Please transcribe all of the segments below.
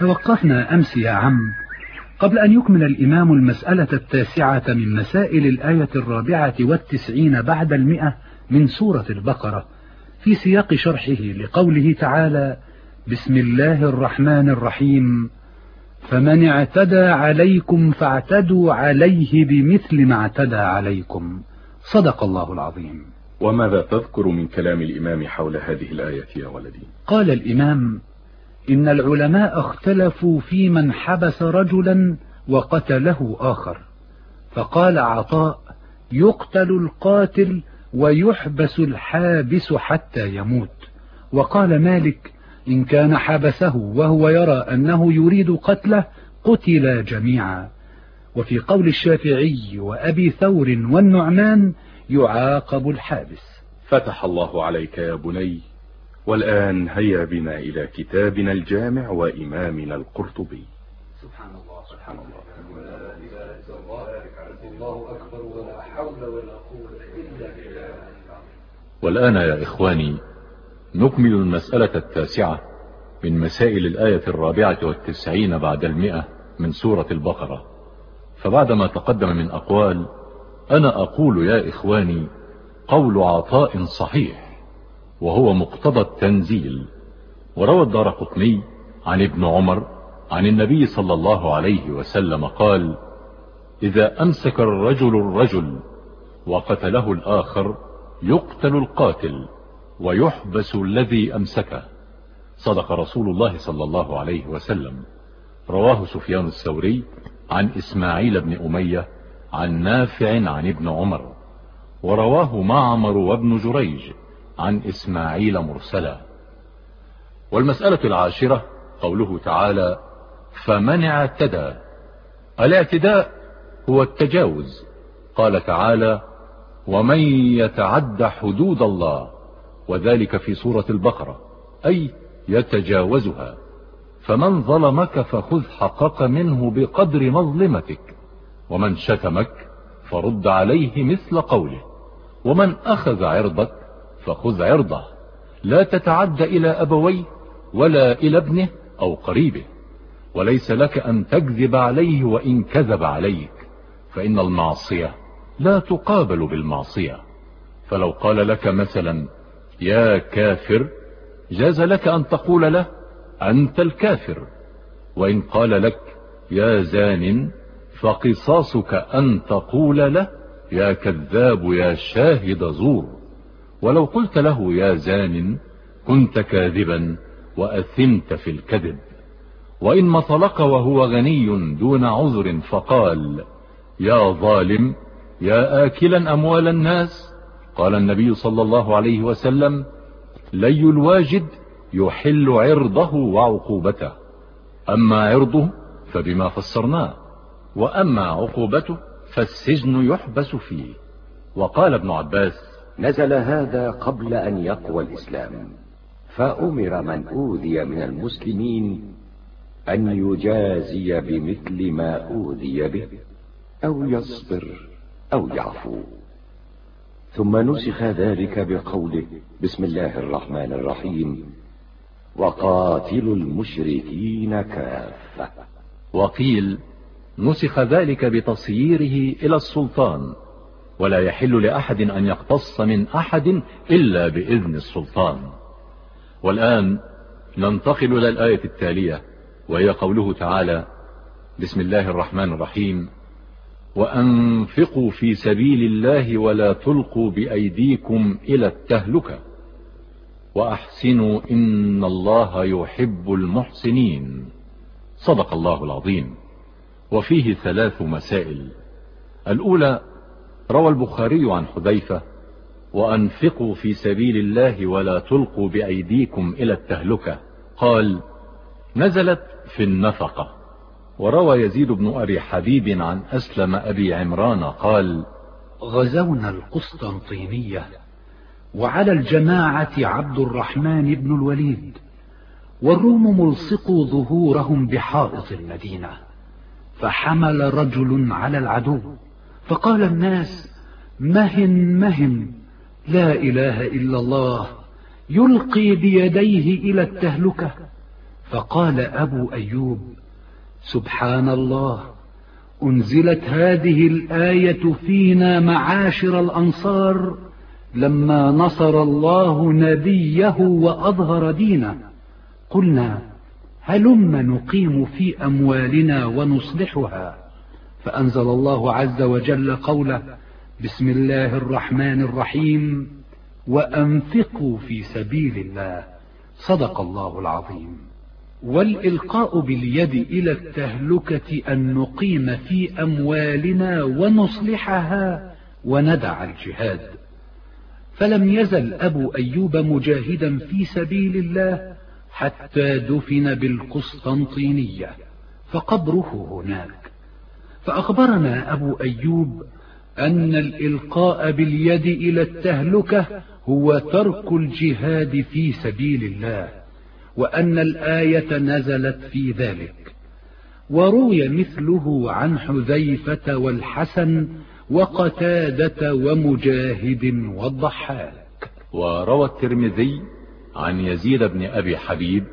توقفنا أمس يا عم. قبل أن يكمل الإمام المسألة التاسعة من مسائل الآية الرابعة والتسعين بعد المئة من سورة البقرة في سياق شرحه لقوله تعالى بسم الله الرحمن الرحيم. فمن اعتدى عليكم فاعتدوا عليه بمثل ما اعتدى عليكم. صدق الله العظيم. وماذا تذكر من كلام الإمام حول هذه الآية يا ولدي؟ قال الإمام إن العلماء اختلفوا في من حبس رجلا وقتله آخر. فقال عطاء يقتل القاتل ويحبس الحابس حتى يموت. وقال مالك إن كان حبسه وهو يرى أنه يريد قتله قتل جميعا. وفي قول الشافعي وأبي ثور والنعمان يعاقب الحابس. فتح الله عليك يا بني والآن هيا بنا إلى كتابنا الجامع وإمامنا القرطبي. سبحان الله. سبحان الله. الله أكبر ولا حول ولا قوة إلا بالله. والآن يا إخواني نكمل المسألة التاسعة من مسائل الآية الرابعة والتسعين بعد المئة من سورة البقرة. فبعدما تقدم من أقوال أنا أقول يا إخواني قول عطاء صحيح. وهو مقتضى التنزيل. وروى الدار قطني عن ابن عمر عن النبي صلى الله عليه وسلم قال إذا أمسك الرجل الرجل وقتله الآخر يقتل القاتل ويحبس الذي أمسكه. صدق رسول الله صلى الله عليه وسلم. رواه سفيان الثوري عن إسماعيل بن أمية عن نافع عن ابن عمر. ورواه معمر وابن جريج. عن إسماعيل مرسلا. والمسألة العاشرة قوله تعالى فمن اعتدى الاعتداء هو التجاوز. قال تعالى ومن يتعد حدود الله. وذلك في سورة البقرة أي يتجاوزها فمن ظلمك فخذ حقك منه بقدر مظلمتك ومن شتمك فرد عليه مثل قوله ومن أخذ عرضك فخذ عرضه. لا تتعد إلى أبويه ولا إلى ابنه أو قريبه. وليس لك أن تكذب عليه وإن كذب عليك. فإن المعصية لا تقابل بالمعصية. فلو قال لك مثلا يا كافر جاز لك أن تقول له أنت الكافر وإن قال لك يا زان فقصاصك أن تقول له يا كذاب يا شاهد زور ولو قلت له يا زان كنت كاذبا وأثمت في الكذب. وإن مطلق وهو غني دون عذر فقال يا ظالم يا آكلا أموال الناس. قال النبي صلى الله عليه وسلم لي الواجد يحل عرضه وعقوبته. أما عرضه فبما فسرناه وأما عقوبته فالسجن يحبس فيه. وقال ابن عباس نزل هذا قبل أن يقوى الإسلام فأمر من أوذي من المسلمين أن يجازي بمثل ما أوذي به أو يصبر أو يعفو. ثم نسخ ذلك بقوله بسم الله الرحمن الرحيم وقاتلوا المشركين كافة. وقيل نسخ ذلك بتصييره إلى السلطان. ولا يحل لأحد أن يقتص من أحد إلا بإذن السلطان. والآن ننتقل إلى الآية التالية وهي قوله تعالى بسم الله الرحمن الرحيم وأنفقوا في سبيل الله ولا تلقوا بأيديكم إلى التهلكة وأحسنوا إن الله يحب المحسنين. صدق الله العظيم. وفيه ثلاث مسائل. الأولى روى البخاري عن حذيفة وأنفقوا في سبيل الله ولا تلقوا بأيديكم إلى التهلكة. قال نزلت في النفقة. وروى يزيد بن أبي حبيب عن أسلم أبي عمران قال غزونا القسطنطينية وعلى الجماعة عبد الرحمن بن الوليد والروم ملصقوا ظهورهم بحائط المدينة فحمل رجل على العدو. فقال الناس مهن مهن لا إله إلا الله يلقي بيديه إلى التهلكة. فقال أبو أيوب سبحان الله أنزلت هذه الآية فينا معاشر الأنصار لما نصر الله نبيه وأظهر دينه. قلنا هلم نقيم في أموالنا ونصلحها. فأنزل الله عز وجل قوله بسم الله الرحمن الرحيم وأنفقوا في سبيل الله. صدق الله العظيم. والإلقاء باليد إلى التهلكة أن نقيم في أموالنا ونصلحها وندع الجهاد. فلم يزل أبو أيوب مجاهدا في سبيل الله حتى دفن بالقسطنطينية فقبره هناك. فأخبرنا أبو أيوب أن الإلقاء باليد إلى التهلكة هو ترك الجهاد في سبيل الله وأن الآية نزلت في ذلك. وروي مثله عن حذيفة والحسن وقتادة ومجاهد والضحاك. وروى الترمذي عن يزيد بن أبي حبيب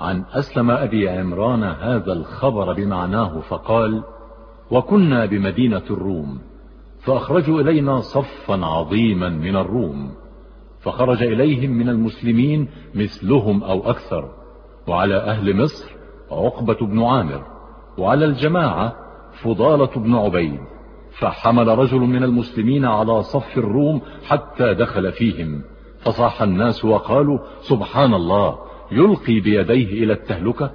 عن أسلم أبي عمران هذا الخبر بمعناه فقال وكنا بمدينة الروم فأخرجوا إلينا صفا عظيما من الروم فخرج إليهم من المسلمين مثلهم أو أكثر وعلى أهل مصر عقبة بن عامر وعلى الجماعة فضالة بن عبيد فحمل رجل من المسلمين على صف الروم حتى دخل فيهم فصاح الناس وقالوا سبحان الله يلقي بيديه إلى التهلكة؟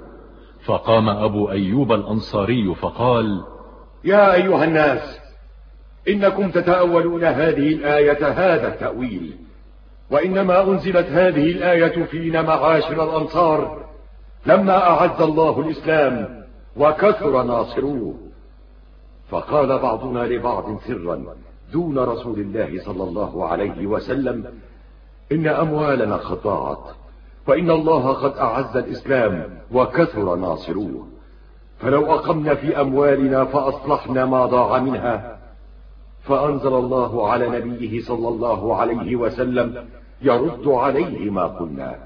فقام أبو أيوب الأنصاري فقال يا أيها الناس إنكم تتأولون هذه الآية هذا التأويل وإنما أنزلت هذه الآية فينا معاشر الأنصار لما أعز الله الإسلام وكثر ناصروه. فقال بعضنا لبعض سرا دون رسول الله صلى الله عليه وسلم إن أموالنا قد ضاعت وإن الله قد أعز الإسلام وكثر ناصروه. فلو أقمنا في أموالنا فأصلحنا ما ضاع منها. فأنزل الله على نبيه صلى الله عليه وسلم يرد عليه ما قلنا.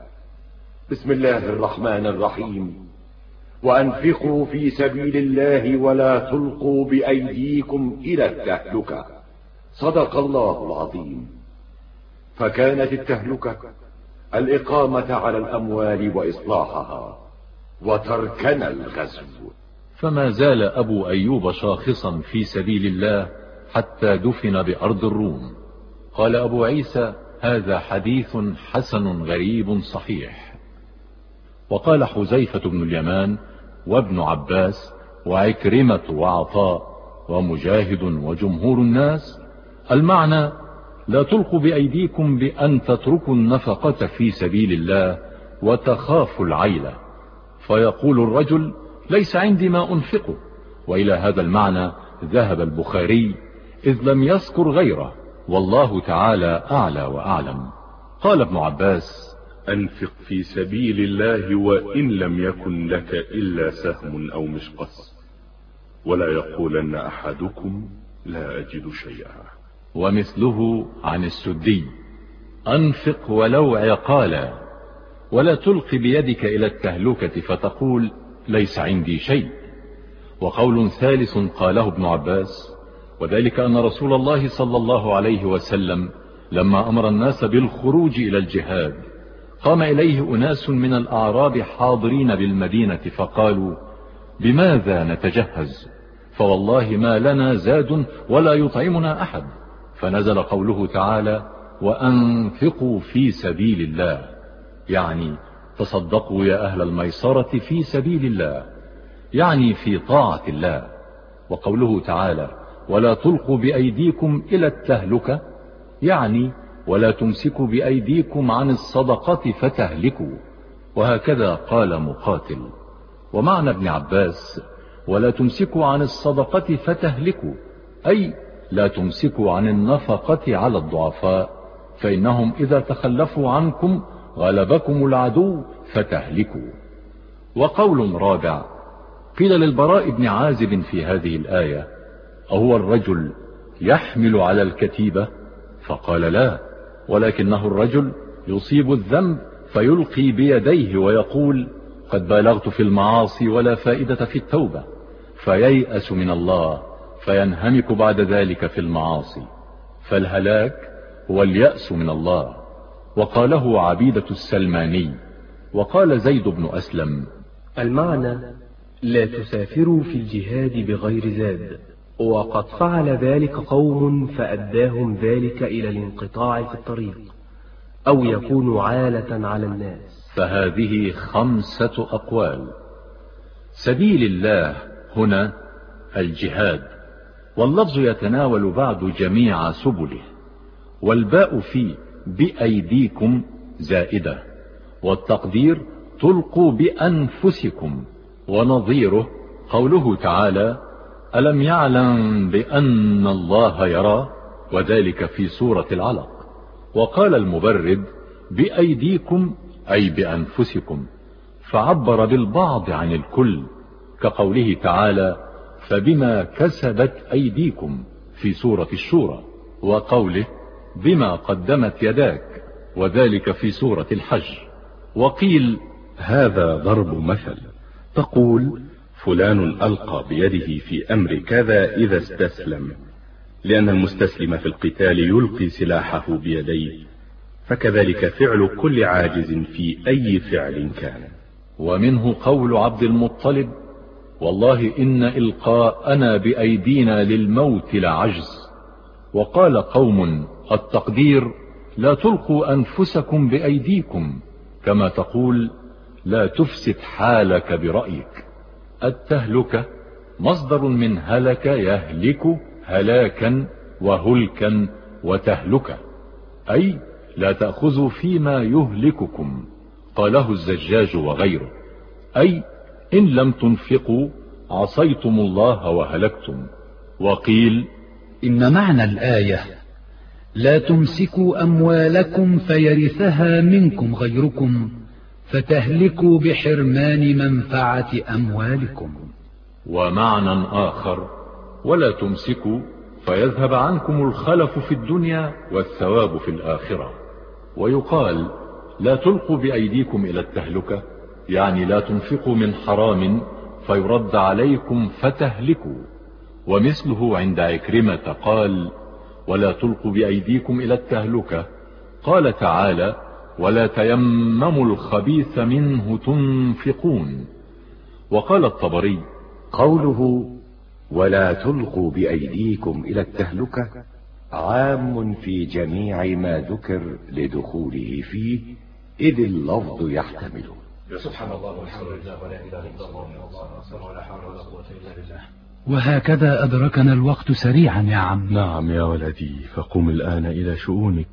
بسم الله الرحمن الرحيم. وأنفقوا في سبيل الله ولا تلقوا بأيديكم إلى التهلكة. صدق الله العظيم. فكانت التهلكة الإقامة على الأموال وإصلاحها. وتركنا الغزو. فما زال أبو أيوب شاخصا في سبيل الله حتى دفن بأرض الروم. قال أبو عيسى هذا حديث حسن غريب صحيح. وقال حزيفة بن اليمان وابن عباس وعكرمة وعطاء ومجاهد وجمهور الناس المعنى لا تلقوا بأيديكم بأن تتركوا النفقة في سبيل الله وتخافوا العيلة. فيقول الرجل ليس عندي ما أنفقه وإلى هذا المعنى ذهب البخاري إذ لم يذكر غيره. والله تعالى أعلى وأعلم. قال ابن عباس أنفق في سبيل الله وإن لم يكن لك إلا سهم أو مشقص. ولا يقولن أحدكم لا أجد شيئا. ومثله عن السدي أنفق ولو عقالا. ولا تلق بيدك إلى التهلكة فتقول ليس عندي شيء. وقول ثالث قاله ابن عباس وذلك أن رسول الله صلى الله عليه وسلم لما أمر الناس بالخروج إلى الجهاد قام إليه أناس من الأعراب حاضرين بالمدينة فقالوا بماذا نتجهز؟ فوالله ما لنا زاد ولا يطعمنا أحد. فنزل قوله تعالى وأنفقوا في سبيل الله. يعني تصدقوا يا أهل الميسرة في سبيل الله يعني في طاعة الله. وقوله تعالى ولا تلقوا بأيديكم إلى التهلكة يعني ولا تمسكوا بأيديكم عن الصدقة فتهلكوا وهكذا قال مقاتل. ومعنى ابن عباس ولا تمسكوا عن الصدقة فتهلكوا أي لا تمسكوا عن النفقة على الضعفاء فإنهم إذا تخلفوا عنكم غلبكم العدو فتهلكوا. وقول رابع قيل للبراء بن عازب في هذه الآية أهو الرجل يحمل على الكتيبة؟ فقال لا ولكنه الرجل يصيب الذنب فيلقي بيديه ويقول قد بالغت في المعاصي ولا فائدة في التوبة فييأس من الله فينهمك بعد ذلك في المعاصي. فالهلاك هو اليأس من الله. وقاله عبيدة السلماني وقال زيد بن أسلم المعنى لا تسافروا في الجهاد بغير زاد وقد فعل ذلك قوم فأداهم ذلك إلى الانقطاع في الطريق أو يكون عالة على الناس. فهذه خمسة أقوال. سبيل الله هنا الجهاد واللفظ يتناول بعد جميع سبله والباء في بأيديكم زائدة والتقدير تلقوا بأنفسكم ونظيره قوله تعالى ألم يعلم بأن الله يرى؟ وذلك في سورة العلق. وقال المبرد بأيديكم أي بأنفسكم. فعبر بالبعض عن الكل كقوله تعالى فبما كسبت أيديكم في سورة الشورى. وقوله بما قدمت يداك وذلك في سورة الحج. وقيل هذا ضرب مثل. تقول فلان ألقى بيده في أمر كذا إذا استسلم لأن المستسلم في القتال يلقي سلاحه بيديه فكذلك فعل كل عاجز في أي فعل كان. ومنه قول عبد المطلب والله إن إلقاءنا بأيدينا للموت لعجز. وقال قوم التقدير لا تلقوا أنفسكم بأيديكم كما تقول لا تفسد حالك برأيك. التهلكة مصدر من هلك يهلك هلاكا وهلكا وتهلكة أي لا تأخذوا فيما يهلككم قاله الزجاج وغيره أي إن لم تنفقوا عصيتم الله وهلكتم. وقيل إن معنى الآية لا تمسكوا أموالكم فيرثها منكم غيركم فتهلكوا بحرمان منفعة أموالكم. ومعنى آخر ولا تمسكوا فيذهب عنكم الخلف في الدنيا والثواب في الآخرة. ويقال لا تلقوا بأيديكم إلى التهلكة يعني لا تنفقوا من حرام فيرد عليكم فتهلكوا. ومثله عند عكرمة قال ولا تلقوا بأيديكم إلى التهلكة. قال تعالى ولا تيمموا الخبيث منه تنفقون. وقال الطبري قوله ولا تلقوا بأيديكم إلى التهلكة عام في جميع ما ذكر لدخوله فيه إذ اللفظ يحتمله سبحان الله والحمد لله ولا إله إلا الله ولا حول ولا قوة إلا بالله. وهكذا أدركنا الوقت سريعا يا عم. نعم يا ولدي فقم الآن إلى شؤونك.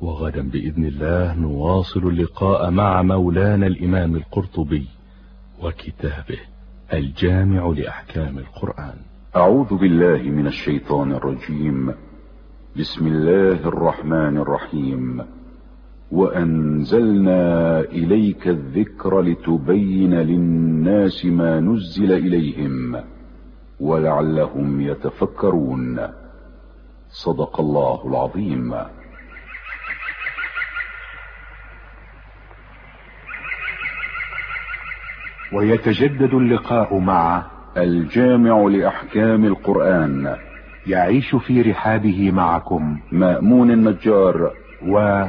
وغدا بإذن الله نواصل اللقاء مع مولانا الإمام القرطبي وكتابه الجامع لأحكام القرآن. أعوذ بالله من الشيطان الرجيم. بسم الله الرحمن الرحيم. وأنزلنا إليك الذكر لتبين للناس ما نزل إليهم. ولعلهم يتفكرون. صدق الله العظيم. ويتجدد اللقاء مع الجامع لأحكام القرآن. يعيش في رحابه معكم. مأمون النجار. و